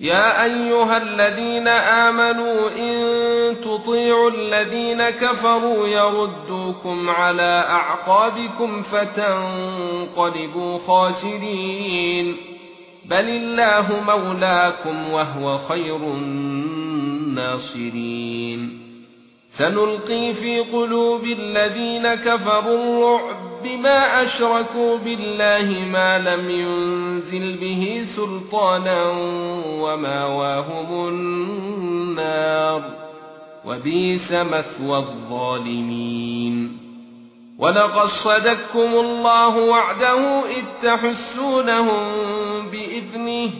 يا أيها الذين آمنوا إن تطيعوا الذين كفروا يردوكم على أعقابكم فتنقلبوا خاسرين. بل الله مولاكم وهو خير الناصرين. سنلقي في قلوب الذين كفروا الرعب بما أشركوا بالله ما لم ينزل به سلطانا وماواهم النار وبئس مثوى الظالمين. ولقد صدقكم الله وعده إذ تحسونهم بإذنه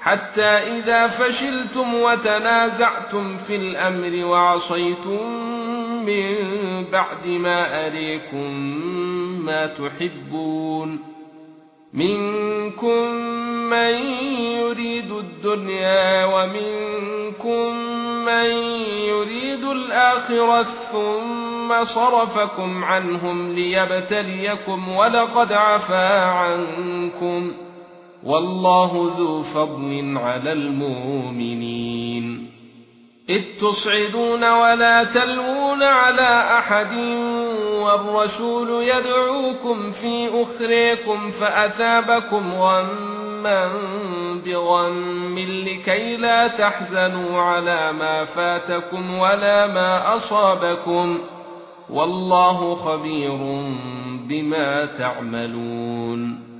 حتى إذا فشلتم وتنازعتم في الأمر وعصيتم من بعد ما أريكم ما تحبون. منكم من يريد الدنيا ومنكم من يريد الآخرة ثم صرفكم عنهم ليبتليكم ولقد عفا عنكم. والله ذو فضل على المؤمنين. إذ تصعدون ولا تلوون على أحد والرسول يدعوكم في أخريكم فأثابكم غما بغم لكي لا تحزنوا على ما فاتكم ولا ما أصابكم والله خبير بما تعملون